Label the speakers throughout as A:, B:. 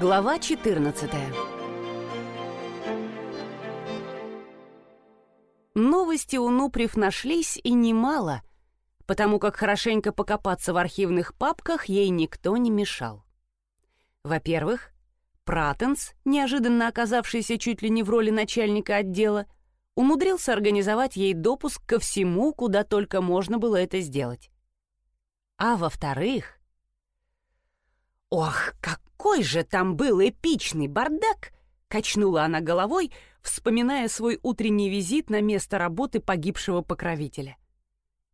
A: Глава 14 Новости у Нуприв нашлись и немало, потому как хорошенько покопаться в архивных папках ей никто не мешал. Во-первых, Пратенс, неожиданно оказавшийся чуть ли не в роли начальника отдела, умудрился организовать ей допуск ко всему, куда только можно было это сделать. А во-вторых... Ох, как какой же там был эпичный бардак!» — качнула она головой, вспоминая свой утренний визит на место работы погибшего покровителя.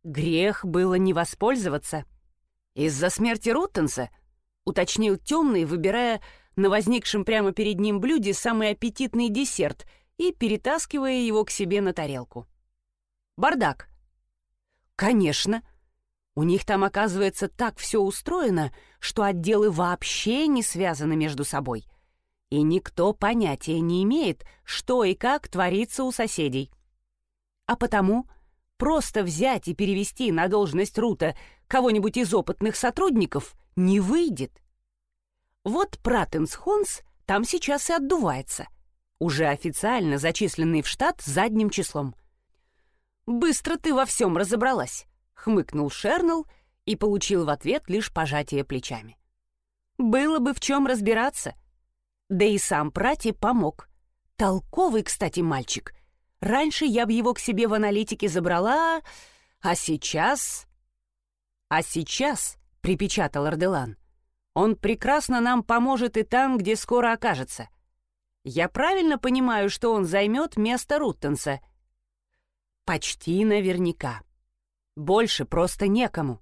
A: Грех было не воспользоваться. «Из-за смерти Руттенса?» — уточнил темный, выбирая на возникшем прямо перед ним блюде самый аппетитный десерт и перетаскивая его к себе на тарелку. «Бардак». «Конечно», у них там, оказывается, так все устроено, что отделы вообще не связаны между собой. И никто понятия не имеет, что и как творится у соседей. А потому просто взять и перевести на должность Рута кого-нибудь из опытных сотрудников не выйдет. Вот Пратенс Хонс там сейчас и отдувается, уже официально зачисленный в штат задним числом. «Быстро ты во всем разобралась» хмыкнул Шернелл и получил в ответ лишь пожатие плечами. Было бы в чем разбираться. Да и сам Прати помог. Толковый, кстати, мальчик. Раньше я бы его к себе в аналитике забрала, а сейчас... А сейчас, — припечатал Арделан, — он прекрасно нам поможет и там, где скоро окажется. Я правильно понимаю, что он займет место Руттенса? Почти наверняка. Больше просто некому.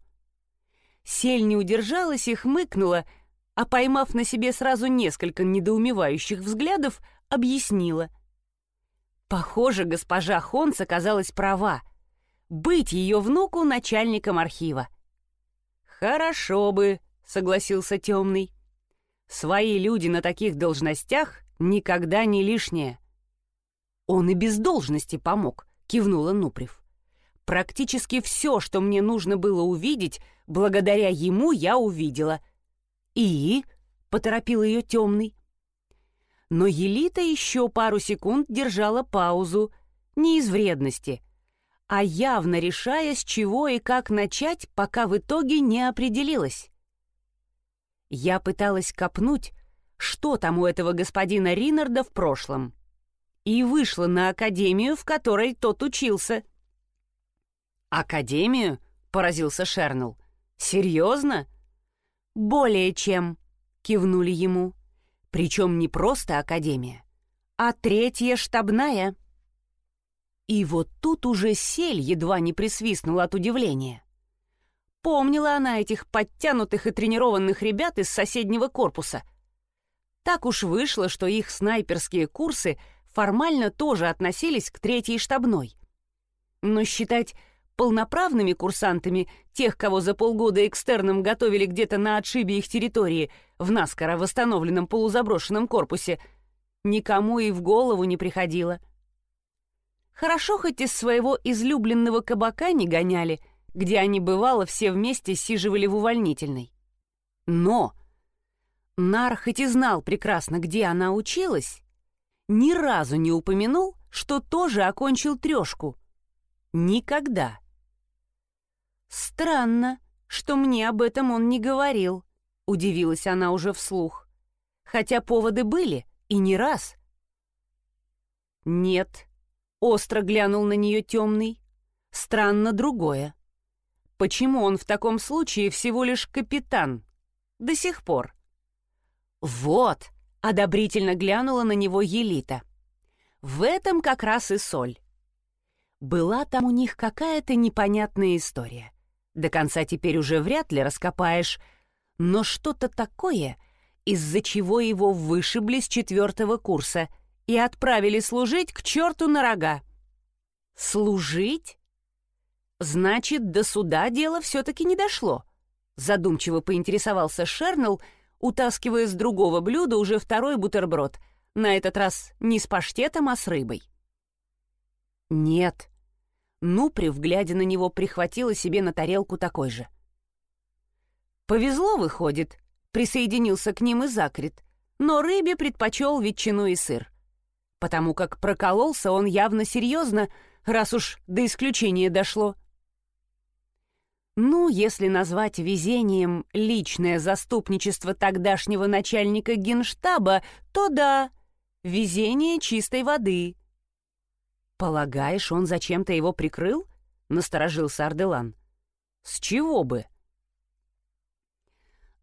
A: Сель не удержалась и хмыкнула, а поймав на себе сразу несколько недоумевающих взглядов, объяснила. Похоже, госпожа Хонс оказалась права. Быть ее внуку начальником архива. «Хорошо бы», — согласился темный. «Свои люди на таких должностях никогда не лишние». «Он и без должности помог», — кивнула Нуприв. Практически все, что мне нужно было увидеть, благодаря ему я увидела. «И?» — поторопил ее темный. Но Елита еще пару секунд держала паузу, не из вредности, а явно решая, с чего и как начать, пока в итоге не определилась. Я пыталась копнуть, что там у этого господина Ринарда в прошлом, и вышла на академию, в которой тот учился — «Академию?» — поразился Шернелл. «Серьезно?» «Более чем», — кивнули ему. «Причем не просто академия, а третья штабная». И вот тут уже сель едва не присвистнула от удивления. Помнила она этих подтянутых и тренированных ребят из соседнего корпуса. Так уж вышло, что их снайперские курсы формально тоже относились к третьей штабной. Но считать полноправными курсантами тех, кого за полгода экстерном готовили где-то на отшибе их территории в наскоро восстановленном полузаброшенном корпусе, никому и в голову не приходило. Хорошо хоть из своего излюбленного кабака не гоняли, где они, бывало, все вместе сиживали в увольнительной. Но Нар хоть и знал прекрасно, где она училась, ни разу не упомянул, что тоже окончил трешку. Никогда. «Странно, что мне об этом он не говорил», — удивилась она уже вслух. «Хотя поводы были, и не раз». «Нет», — остро глянул на нее темный. «Странно другое. Почему он в таком случае всего лишь капитан? До сих пор». «Вот», — одобрительно глянула на него Елита. «В этом как раз и соль. Была там у них какая-то непонятная история. До конца теперь уже вряд ли раскопаешь, но что-то такое, из-за чего его вышибли с четвертого курса и отправили служить к черту на рога. Служить? Значит, до суда дело все-таки не дошло. Задумчиво поинтересовался Шернелл, утаскивая с другого блюда уже второй бутерброд, на этот раз не с паштетом, а с рыбой. «Нет», Нуприв, глядя на него, прихватила себе на тарелку такой же. «Повезло, выходит», — присоединился к ним и Закрит. но рыбе предпочел ветчину и сыр. Потому как прокололся он явно серьезно, раз уж до исключения дошло. Ну, если назвать везением личное заступничество тогдашнего начальника генштаба, то да, везение чистой воды. «Полагаешь, он зачем-то его прикрыл?» — насторожился Арделан. «С чего бы?»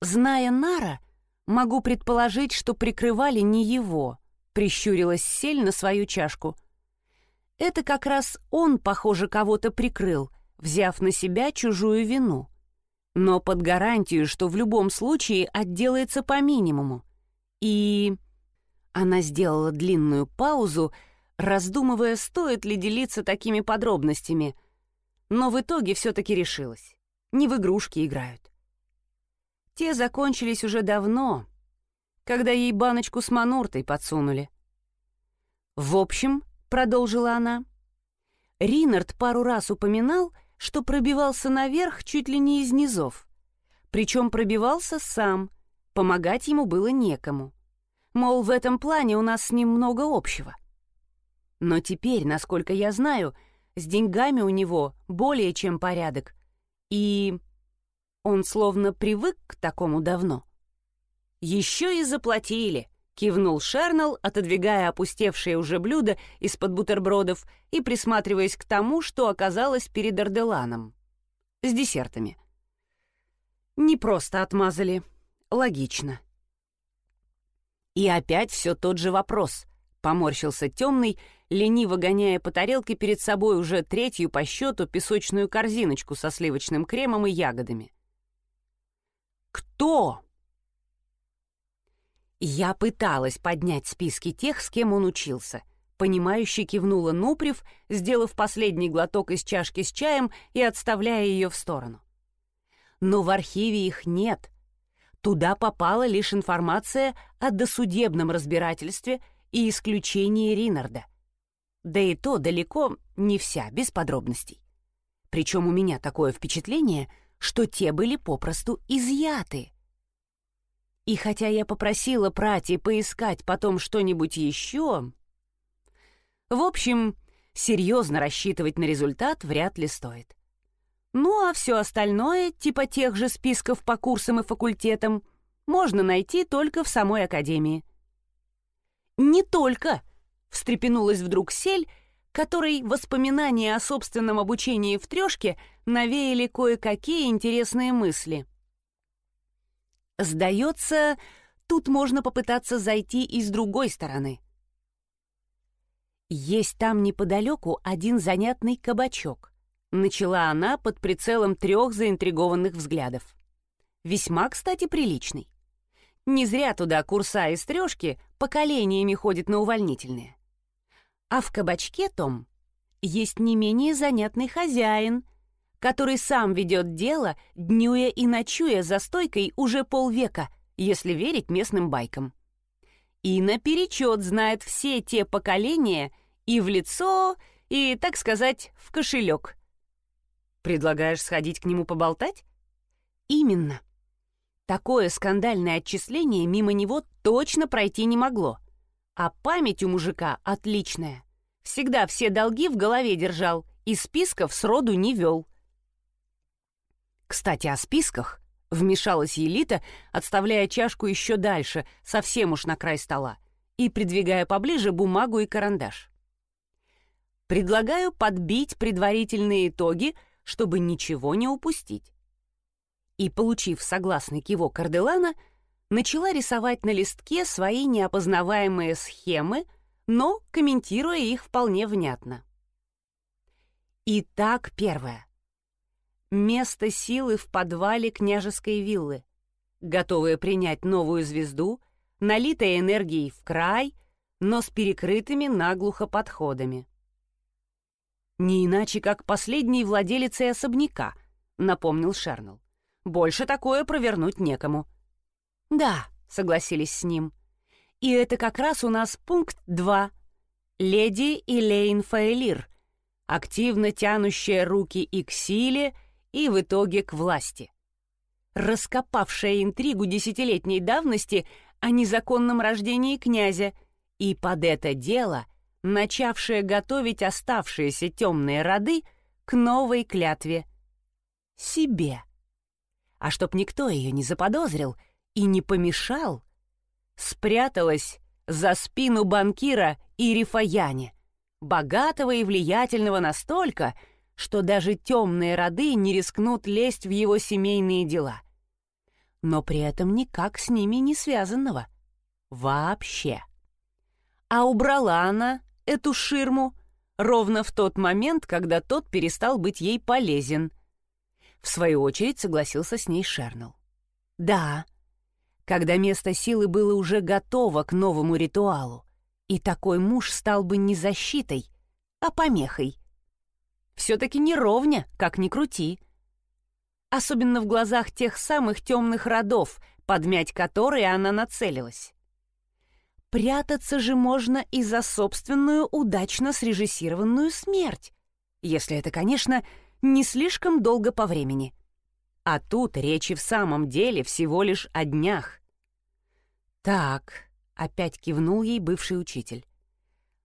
A: «Зная Нара, могу предположить, что прикрывали не его», — прищурилась Сель на свою чашку. «Это как раз он, похоже, кого-то прикрыл», — взяв на себя чужую вину. Но под гарантию, что в любом случае отделается по минимуму. И... Она сделала длинную паузу, раздумывая, стоит ли делиться такими подробностями. Но в итоге все-таки решилась. Не в игрушки играют. Те закончились уже давно, когда ей баночку с мануртой подсунули. «В общем», — продолжила она, — Ринард пару раз упоминал, что пробивался наверх чуть ли не из низов. Причем пробивался сам, помогать ему было некому. Мол, в этом плане у нас с ним много общего. Но теперь, насколько я знаю, с деньгами у него более чем порядок. И он словно привык к такому давно. Еще и заплатили кивнул Шернелл, отодвигая опустевшее уже блюдо из-под бутербродов и присматриваясь к тому, что оказалось перед Арделаном. С десертами. Не просто отмазали. Логично. И опять все тот же вопрос. Поморщился темный, лениво гоняя по тарелке перед собой уже третью по счету песочную корзиночку со сливочным кремом и ягодами. «Кто?» Я пыталась поднять списки тех, с кем он учился. Понимающе кивнула Нуприв, сделав последний глоток из чашки с чаем и отставляя ее в сторону. Но в архиве их нет. Туда попала лишь информация о досудебном разбирательстве и исключении Ринарда. Да и то далеко не вся, без подробностей. Причем у меня такое впечатление, что те были попросту изъяты — и хотя я попросила Прати поискать потом что-нибудь еще... В общем, серьезно рассчитывать на результат вряд ли стоит. Ну а все остальное, типа тех же списков по курсам и факультетам, можно найти только в самой академии. «Не только!» — встрепенулась вдруг Сель, которой воспоминания о собственном обучении в трешке навеяли кое-какие интересные мысли. Сдается, тут можно попытаться зайти и с другой стороны. Есть там неподалеку один занятный кабачок. Начала она под прицелом трех заинтригованных взглядов. Весьма, кстати, приличный. Не зря туда курса из трешки поколениями ходят на увольнительные. А в кабачке том есть не менее занятный хозяин, который сам ведет дело, днюя и ночуя за стойкой уже полвека, если верить местным байкам. И наперечет знает все те поколения и в лицо, и, так сказать, в кошелек. Предлагаешь сходить к нему поболтать? Именно. Такое скандальное отчисление мимо него точно пройти не могло. А память у мужика отличная. Всегда все долги в голове держал и списков сроду не вел. Кстати, о списках вмешалась Елита, отставляя чашку еще дальше, совсем уж на край стола, и придвигая поближе бумагу и карандаш. Предлагаю подбить предварительные итоги, чтобы ничего не упустить. И, получив согласный кивок Карделана, начала рисовать на листке свои неопознаваемые схемы, но комментируя их вполне внятно. Итак, первое. Место силы в подвале княжеской виллы, готовая принять новую звезду, налитая энергией в край, но с перекрытыми наглухо подходами. «Не иначе, как последний владелец особняка», — напомнил Шернелл. «Больше такое провернуть некому». «Да», — согласились с ним. «И это как раз у нас пункт 2. Леди Элейн Фаэлир, активно тянущая руки и к силе, — и в итоге к власти. Раскопавшая интригу десятилетней давности, о незаконном рождении князя и под это дело начавшая готовить оставшиеся темные роды к новой клятве — себе. А чтоб никто ее не заподозрил и не помешал, спряталась за спину банкира Ирифаяне, богатого и влиятельного настолько, что даже темные роды не рискнут лезть в его семейные дела. Но при этом никак с ними не связанного. Вообще. А убрала она эту ширму ровно в тот момент, когда тот перестал быть ей полезен. В свою очередь согласился с ней Шернелл. Да, когда место силы было уже готово к новому ритуалу, и такой муж стал бы не защитой, а помехой. Все-таки не ровня, как ни крути. Особенно в глазах тех самых темных родов, подмять которые она нацелилась. Прятаться же можно и за собственную удачно срежиссированную смерть, если это, конечно, не слишком долго по времени. А тут речи в самом деле всего лишь о днях. «Так», — опять кивнул ей бывший учитель.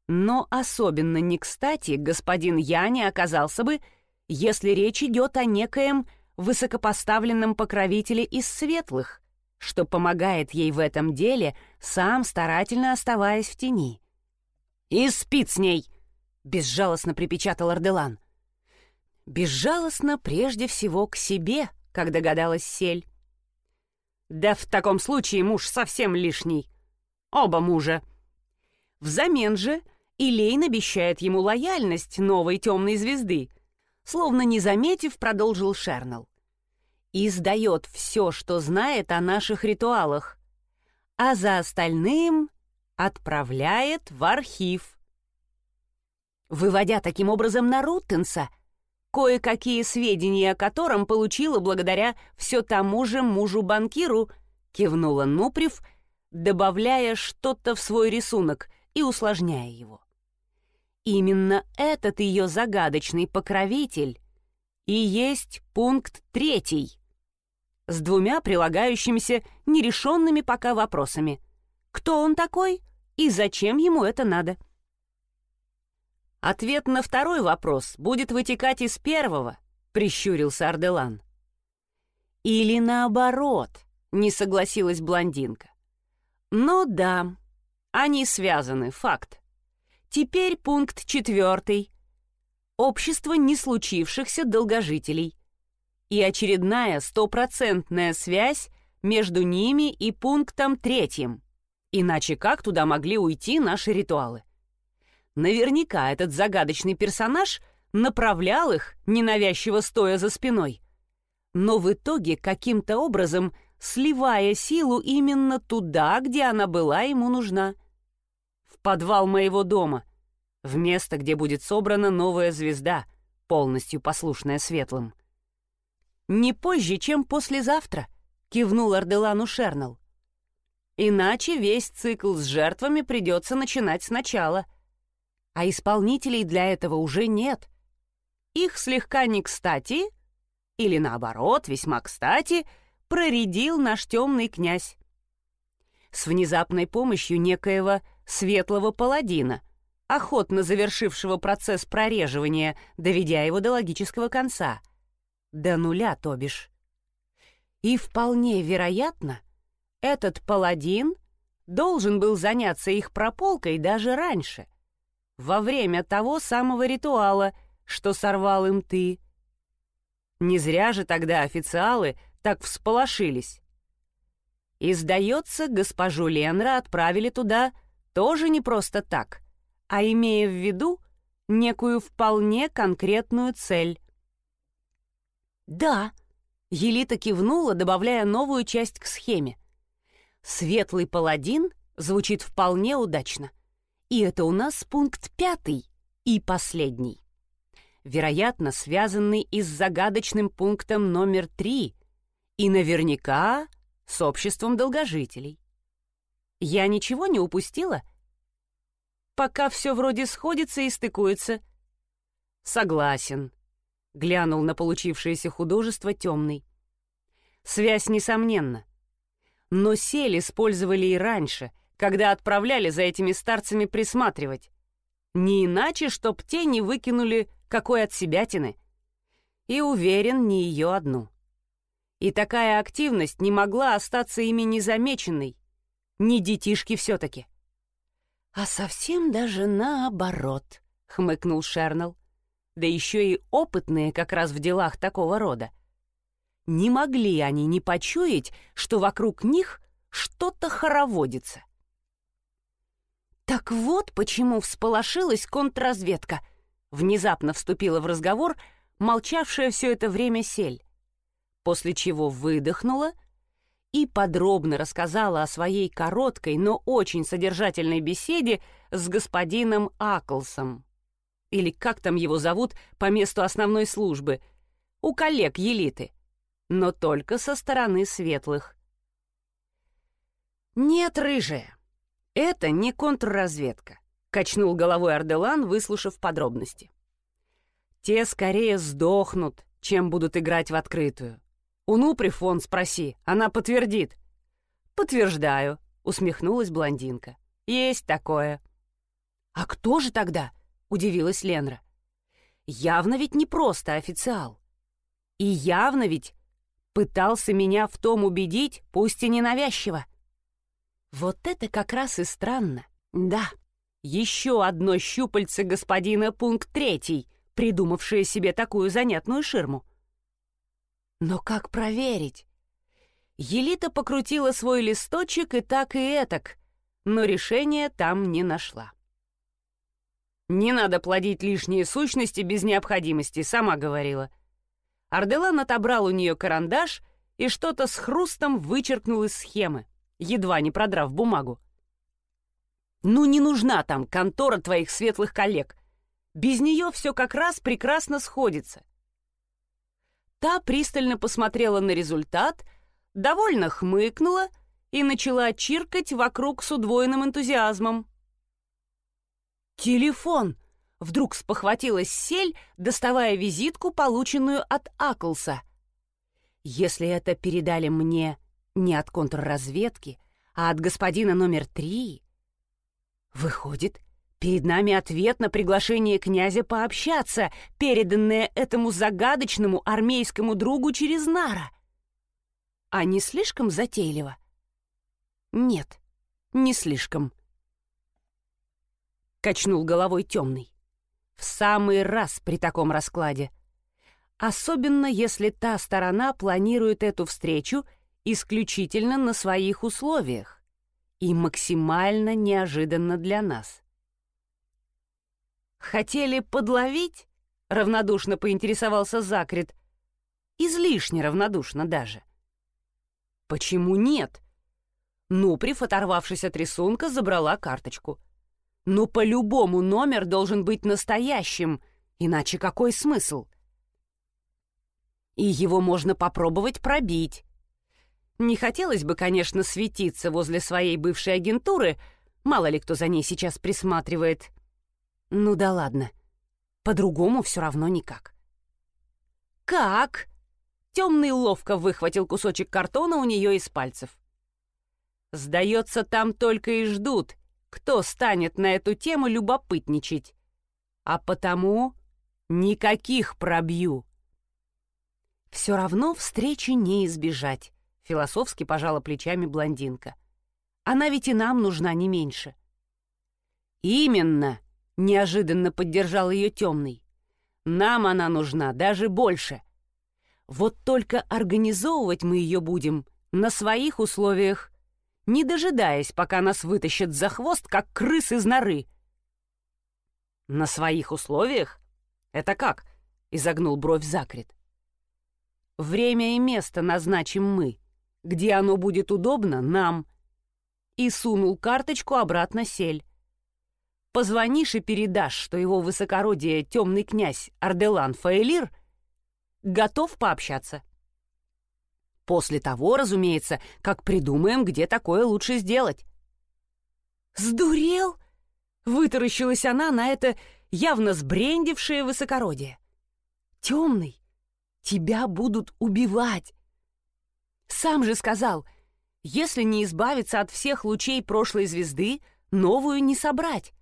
A: «Но особенно не кстати господин Яни оказался бы, если речь идет о некоем высокопоставленном покровителе из светлых, что помогает ей в этом деле, сам старательно оставаясь в тени». «И спит с ней!» — безжалостно припечатал Арделан. «Безжалостно прежде всего к себе», как догадалась Сель. Да в таком случае муж совсем лишний. Оба мужа. Взамен же Илейн обещает ему лояльность новой темной звезды, словно не заметив, продолжил Шернелл. И сдает все, что знает о наших ритуалах, а за остальным отправляет в архив. Выводя таким образом на Руттенса — кое-какие сведения о котором получила благодаря все тому же мужу-банкиру, кивнула Нуприв, добавляя что-то в свой рисунок и усложняя его. Именно этот ее загадочный покровитель и есть пункт третий, с двумя прилагающимися нерешенными пока вопросами. Кто он такой и зачем ему это надо? — Ответ на второй вопрос будет вытекать из первого, прищурился Арделан. Или наоборот, не согласилась блондинка. Ну да, они связаны, факт. Теперь пункт четвертый. Общество не случившихся долгожителей. И очередная стопроцентная связь между ними и пунктом третьим. Иначе как туда могли уйти наши ритуалы? Наверняка этот загадочный персонаж направлял их, ненавязчиво стоя за спиной. Но в итоге каким-то образом сливая силу именно туда, где она была ему нужна. В подвал моего дома, в место, где будет собрана новая звезда, полностью послушная светлым. «Не позже, чем послезавтра», — кивнул Арделану Шернелл. «Иначе весь цикл с жертвами придется начинать сначала» а исполнителей для этого уже нет. Их слегка не кстати, или наоборот, весьма кстати, проредил наш темный князь. С внезапной помощью некоего светлого паладина, охотно завершившего процесс прореживания, доведя его до логического конца. До нуля, то бишь. И вполне вероятно, этот паладин должен был заняться их прополкой даже раньше — во время того самого ритуала, что сорвал им ты. Не зря же тогда официалы так всполошились. И, сдается, госпожу Ленра отправили туда тоже не просто так, а имея в виду некую вполне конкретную цель. «Да», — Елита кивнула, добавляя новую часть к схеме. «Светлый паладин» звучит вполне удачно. И это у нас пункт пятый и последний. Вероятно, связанный и с загадочным пунктом номер три и наверняка с обществом долгожителей. Я ничего не упустила? Пока все вроде сходится и стыкуется. Согласен. Глянул на получившееся художество темный. Связь несомненна. Но сель использовали и раньше, когда отправляли за этими старцами присматривать. Не иначе, чтоб те не выкинули какой от себятины. И уверен, не ее одну. И такая активность не могла остаться ими незамеченной. Не детишки все-таки. «А совсем даже наоборот», — хмыкнул Шернелл. «Да еще и опытные как раз в делах такого рода. Не могли они не почуять, что вокруг них что-то хороводится». «Так вот почему всполошилась контрразведка», — внезапно вступила в разговор молчавшая все это время сель, после чего выдохнула — и подробно рассказала о своей короткой, но очень содержательной беседе с господином Аклсом. Или как там его зовут по месту основной службы. У коллег Елиты. Но только со стороны светлых. «Нет, рыжая, это не контрразведка», — качнул головой Арделан, выслушав подробности. «Те скорее сдохнут, чем будут играть в открытую. У Нуприфон спроси, она подтвердит». «Подтверждаю», — усмехнулась блондинка. «Есть такое». «А кто же тогда?» — удивилась Ленра. «Явно ведь не просто официал. И явно ведь пытался меня в том убедить, пусть и ненавязчиво. Вот это как раз и странно. Да, еще одно щупальце господина пункт третий, придумавшее себе такую занятную ширму. Но как проверить? Елита покрутила свой листочек и так и этак, но решения там не нашла. «Не надо плодить лишние сущности без необходимости», — сама говорила. Арделан отобрал у нее карандаш и что-то с хрустом вычеркнул из схемы, едва не продрав бумагу. «Ну не нужна там контора твоих светлых коллег. Без нее все как раз прекрасно сходится. Та пристально посмотрела на результат, довольно хмыкнула и начала чиркать вокруг с удвоенным энтузиазмом. «Телефон!» — вдруг спохватилась Сель, доставая визитку, полученную от Аклса. «Если это передали мне не от контрразведки, а от господина номер три...» Выходит, Перед нами ответ на приглашение князя пообщаться, переданное этому загадочному армейскому другу через Нара. А не слишком затейливо? Нет, не слишком. Качнул головой темный. В самый раз при таком раскладе. Особенно если та сторона планирует эту встречу исключительно на своих условиях и максимально неожиданно для нас. «Хотели подловить?» — равнодушно поинтересовался Закрит. Излишне равнодушно даже. «Почему нет?» Нуприв, оторвавшись от рисунка, забрала карточку. «Но по-любому номер должен быть настоящим, иначе какой смысл?» «И его можно попробовать пробить». Не хотелось бы, конечно, светиться возле своей бывшей агентуры, мало ли кто за ней сейчас присматривает. Ну да ладно. По-другому все равно никак. «Как?» Темный ловко выхватил кусочек картона у нее из пальцев. «Сдается, там только и ждут, кто станет на эту тему любопытничать. А потому никаких пробью». «Все равно встречи не избежать», — философски пожала плечами блондинка. «Она ведь и нам нужна не меньше». «Именно!» Неожиданно поддержал ее темный. Нам она нужна даже больше. Вот только организовывать мы ее будем на своих условиях, не дожидаясь, пока нас вытащат за хвост, как крыс из норы. На своих условиях? Это как? Изогнул бровь Закрит. Время и место назначим мы. Где оно будет удобно, нам. И сунул карточку обратно сель. Позвонишь и передашь, что его высокородие темный князь Арделан Фаэлир готов пообщаться. После того, разумеется, как придумаем, где такое лучше сделать. «Сдурел?» — вытаращилась она на это явно сбрендившее высокородие. «Темный, тебя будут убивать!» Сам же сказал, Если не избавиться от всех лучей прошлой звезды, новую не собрать.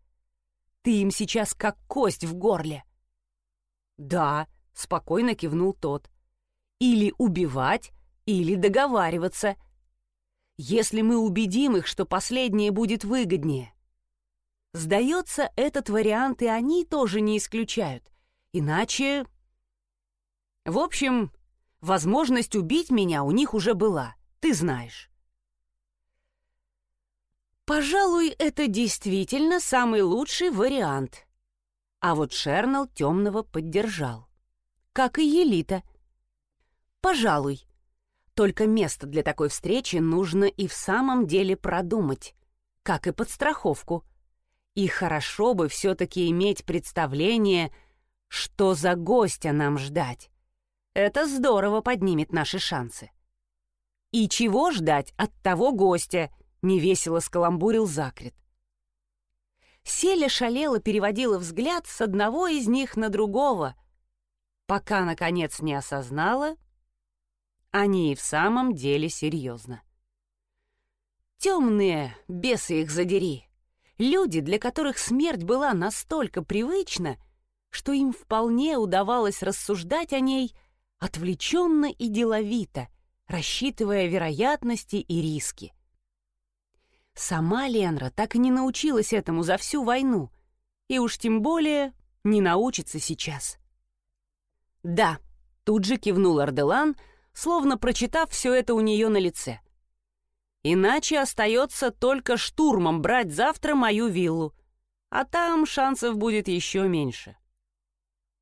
A: Ты им сейчас как кость в горле. Да, спокойно кивнул тот. Или убивать, или договариваться. Если мы убедим их, что последнее будет выгоднее. Сдается, этот вариант и они тоже не исключают. Иначе... В общем, возможность убить меня у них уже была, ты знаешь. Пожалуй, это действительно самый лучший вариант. А вот Шернал темного поддержал. Как и Елита. Пожалуй. Только место для такой встречи нужно и в самом деле продумать, как и подстраховку. И хорошо бы все-таки иметь представление, что за гостя нам ждать. Это здорово поднимет наши шансы. И чего ждать от того гостя, невесело скаламбурил Закрит. Селя шалела переводила взгляд с одного из них на другого, пока, наконец, не осознала, они и в самом деле серьезно. Темные, бесы их задери, люди, для которых смерть была настолько привычна, что им вполне удавалось рассуждать о ней отвлеченно и деловито, рассчитывая вероятности и риски. Сама Ленра так и не научилась этому за всю войну, и уж тем более не научится сейчас. «Да», — тут же кивнул Арделан, словно прочитав все это у нее на лице. «Иначе остается только штурмом брать завтра мою виллу, а там шансов будет еще меньше».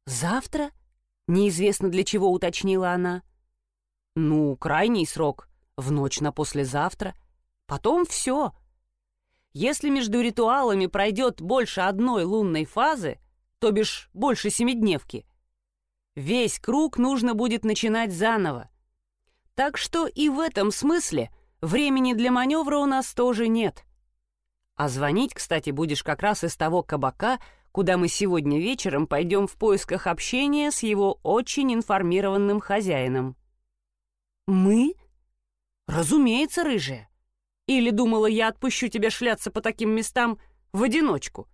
A: «Завтра?» — неизвестно для чего уточнила она. «Ну, крайний срок, в ночь на послезавтра. Потом все, если между ритуалами пройдет больше одной лунной фазы, то бишь больше семидневки, весь круг нужно будет начинать заново. Так что и в этом смысле времени для маневра у нас тоже нет. А звонить, кстати, будешь как раз из того кабака, куда мы сегодня вечером пойдем в поисках общения с его очень информированным хозяином. «Мы?» «Разумеется, рыжая. Или думала, я отпущу тебя шляться по таким местам в одиночку?